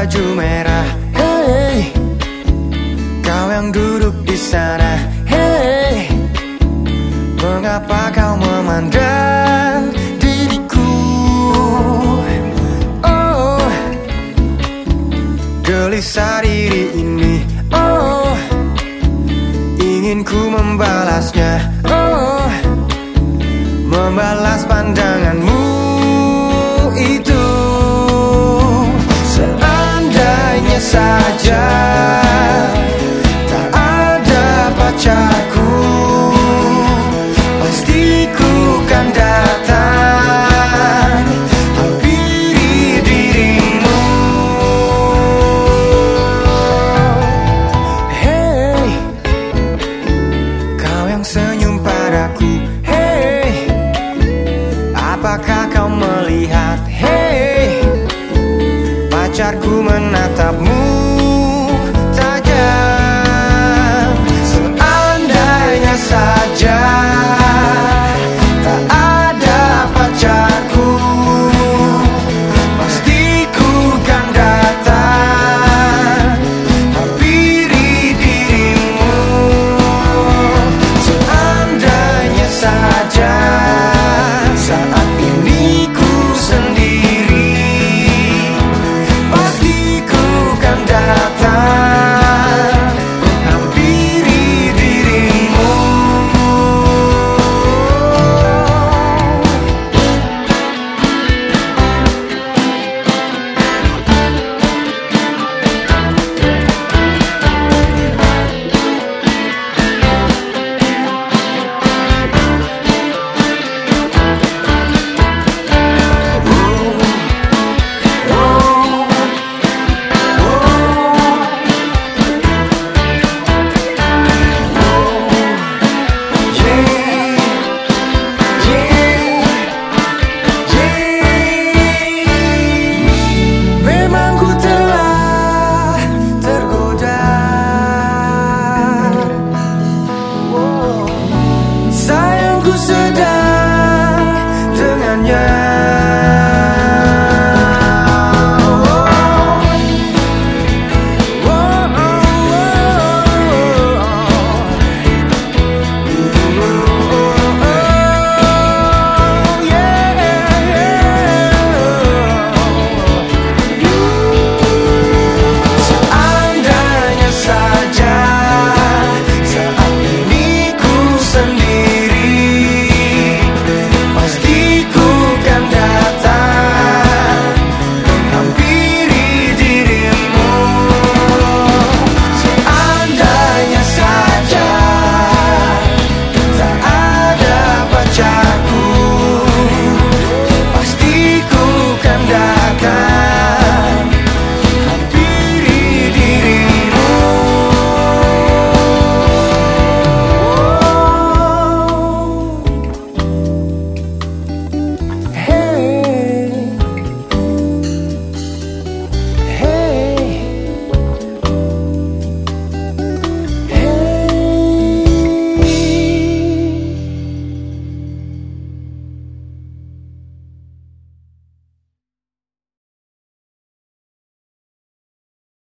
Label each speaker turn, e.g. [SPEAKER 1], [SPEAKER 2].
[SPEAKER 1] baju merah Hey Kau saja. Tak ada pacarku. Pasti ku kan datang. Hampiri dirimu. Hey Kau yang senyum padaku. Hey Apakah kau melihat? Hey Pacarku menatapmu